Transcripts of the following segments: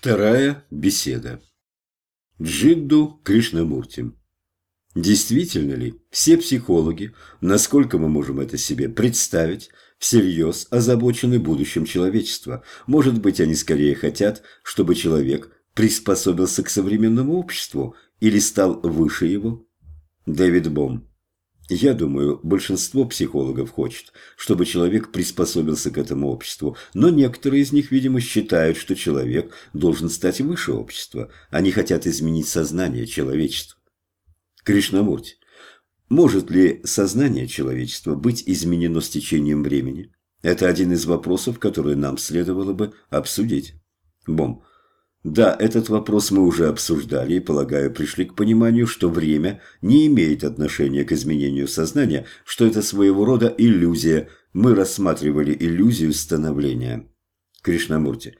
Вторая беседа. Джидду Кришнамурти. Действительно ли все психологи, насколько мы можем это себе представить, всерьез озабочены будущим человечества? Может быть, они скорее хотят, чтобы человек приспособился к современному обществу или стал выше его? Дэвид Бом. Я думаю, большинство психологов хочет, чтобы человек приспособился к этому обществу, но некоторые из них, видимо, считают, что человек должен стать выше общества. Они хотят изменить сознание человечества. Кришнамурти, может ли сознание человечества быть изменено с течением времени? Это один из вопросов, которые нам следовало бы обсудить. Бом. Да, этот вопрос мы уже обсуждали и, полагаю, пришли к пониманию, что время не имеет отношения к изменению сознания, что это своего рода иллюзия. Мы рассматривали иллюзию становления. Кришнамурти,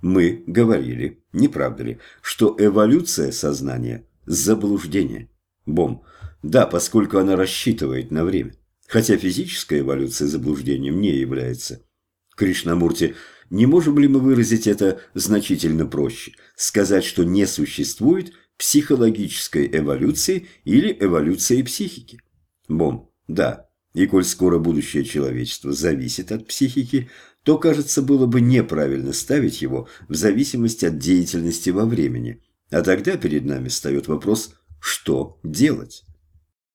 мы говорили, не правда ли, что эволюция сознания – заблуждение. Бом, да, поскольку она рассчитывает на время, хотя физическая эволюция заблуждением не является. Кришнамурти – не можем ли мы выразить это значительно проще? Сказать, что не существует психологической эволюции или эволюции психики? Бом, да. И коль скоро будущее человечества зависит от психики, то, кажется, было бы неправильно ставить его в зависимости от деятельности во времени. А тогда перед нами встает вопрос, что делать?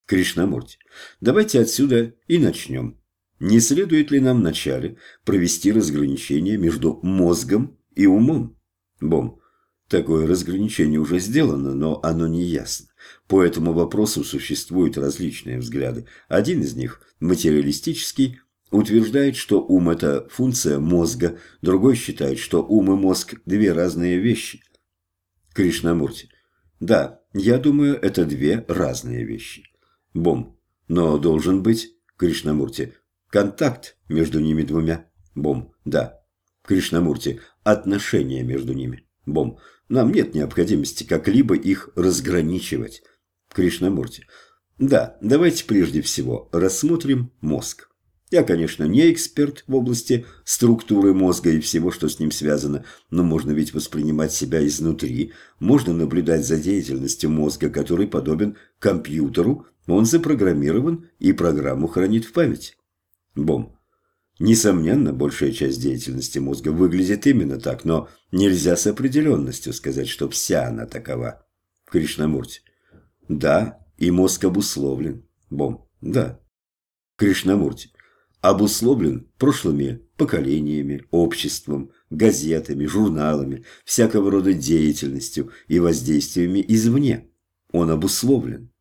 Кришнамурти, давайте отсюда и начнем. Не следует ли нам вначале провести разграничение между мозгом и умом? Бом. Такое разграничение уже сделано, но оно не ясно. По этому вопросу существуют различные взгляды. Один из них, материалистический, утверждает, что ум – это функция мозга, другой считает, что ум и мозг – две разные вещи. Кришнамурти. Да, я думаю, это две разные вещи. Бом. Но должен быть, Кришнамурти, Контакт между ними двумя. Бом. Да. Кришнамурти. Отношения между ними. Бом. Нам нет необходимости как-либо их разграничивать. Кришнамурти. Да, давайте прежде всего рассмотрим мозг. Я, конечно, не эксперт в области структуры мозга и всего, что с ним связано, но можно ведь воспринимать себя изнутри, можно наблюдать за деятельностью мозга, который подобен компьютеру, он запрограммирован и программу хранит в память. Бом. Несомненно, большая часть деятельности мозга выглядит именно так, но нельзя с определенностью сказать, что вся она такова. Кришнамурти. Да, и мозг обусловлен. Бом. Да. Кришнамурти. Обусловлен прошлыми поколениями, обществом, газетами, журналами, всякого рода деятельностью и воздействиями извне. Он обусловлен.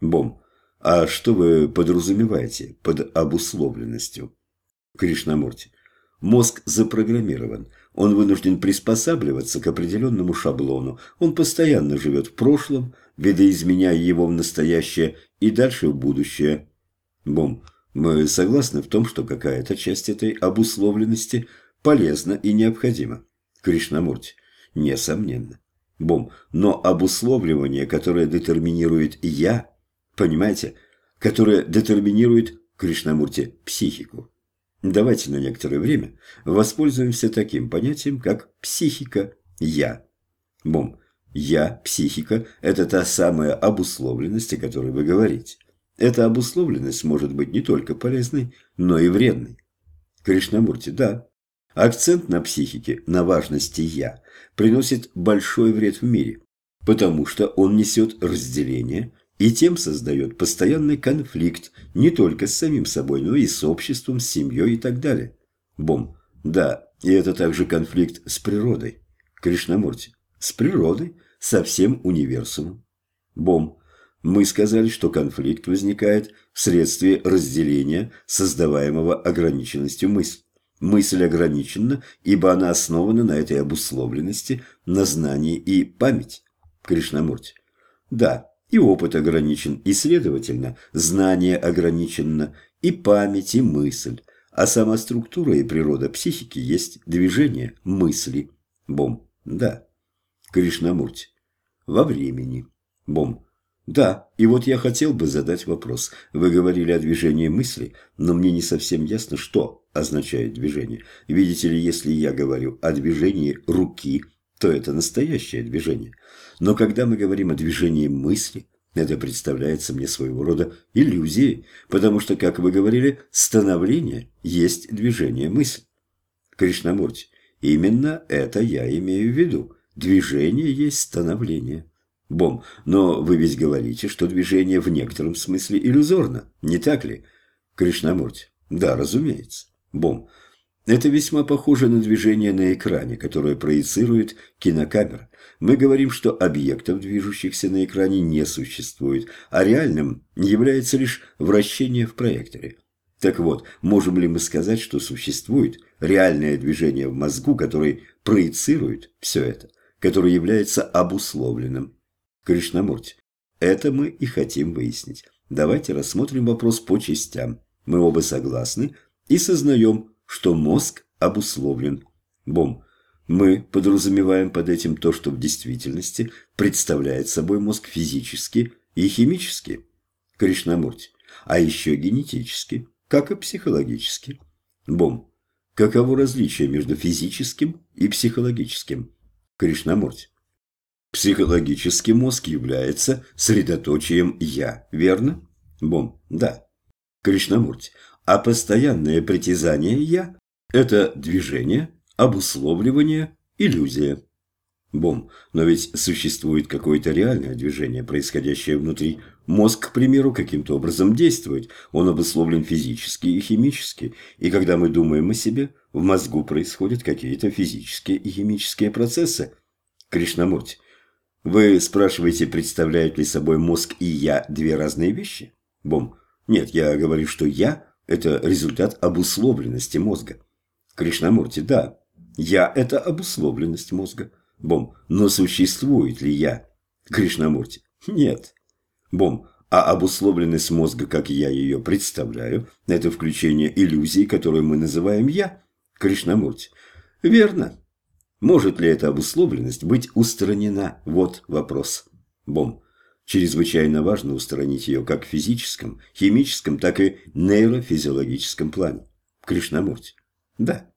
Бом. А что вы подразумеваете под обусловленностью? Кришнамурти. Мозг запрограммирован. Он вынужден приспосабливаться к определенному шаблону. Он постоянно живет в прошлом, видоизменяя его в настоящее и дальше в будущее. Бом, мы согласны в том, что какая-то часть этой обусловленности полезна и необходима. Кришнамурти. Несомненно. Бом, но обусловливание, которое детерминирует «я», понимаете, которая детерминирует Кришнамурти психику. Давайте на некоторое время воспользуемся таким понятием, как психика «я». Бом, «я», психика – это та самая обусловленность, о которой вы говорите. Эта обусловленность может быть не только полезной, но и вредной. Кришнамурти, да. Акцент на психике, на важности «я» приносит большой вред в мире, потому что он несет разделение, и тем создает постоянный конфликт не только с самим собой, но и с обществом, с семьей и так далее. Бом. Да, и это также конфликт с природой. Кришнамурти. С природой, со всем универсумом. Бом. Мы сказали, что конфликт возникает вследствие разделения, создаваемого ограниченностью мысли. Мысль ограничена, ибо она основана на этой обусловленности, на знании и память. Кришнамурти. Да, и опыт ограничен, и, следовательно, знание ограничено, и память, и мысль. А сама структура и природа психики есть движение мысли. Бом. Да. Кришнамурти. Во времени. Бом. Да, и вот я хотел бы задать вопрос. Вы говорили о движении мысли, но мне не совсем ясно, что означает движение. Видите ли, если я говорю о движении руки, то это настоящее движение. Но когда мы говорим о движении мысли, это представляется мне своего рода иллюзией, потому что, как вы говорили, становление есть движение мысли. Кришнамурти, именно это я имею в виду. Движение есть становление. Бом, но вы ведь говорите, что движение в некотором смысле иллюзорно, не так ли? Кришнамурти, да, разумеется. Бом, это весьма похоже на движение на экране, которое проецирует кинокамера. Мы говорим, что объектов, движущихся на экране, не существует, а реальным является лишь вращение в проекторе. Так вот, можем ли мы сказать, что существует реальное движение в мозгу, которое проецирует все это, которое является обусловленным? Кришнамурти, это мы и хотим выяснить. Давайте рассмотрим вопрос по частям. Мы оба согласны и сознаем, что мозг обусловлен. Бом. Мы подразумеваем под этим то, что в действительности представляет собой мозг физически и химически. Кришнамурти. А еще генетически, как и психологически. Бом. Каково различие между физическим и психологическим? Кришнамурти. Психологический мозг является средоточием «я», верно? Бом. Да. Кришнамурти. А постоянное притязание «я» – это движение, обусловливание, иллюзия. Бом, но ведь существует какое-то реальное движение, происходящее внутри. Мозг, к примеру, каким-то образом действует. Он обусловлен физически и химически. И когда мы думаем о себе, в мозгу происходят какие-то физические и химические процессы. Кришнамурти, вы спрашиваете, представляют ли собой мозг и я две разные вещи? Бом, нет, я говорю, что я – это результат обусловленности мозга. Кришнамурти, да, я – это обусловленность мозга. Бом, но существует ли я? Кришнамурти, нет. Бом, а обусловленность мозга, как я ее представляю, это включение иллюзии, которую мы называем «я». Кришнамурти, верно. Может ли эта обусловленность быть устранена? Вот вопрос. Бом, чрезвычайно важно устранить ее как в физическом, химическом, так и нейрофизиологическом плане. Кришнамурти, да.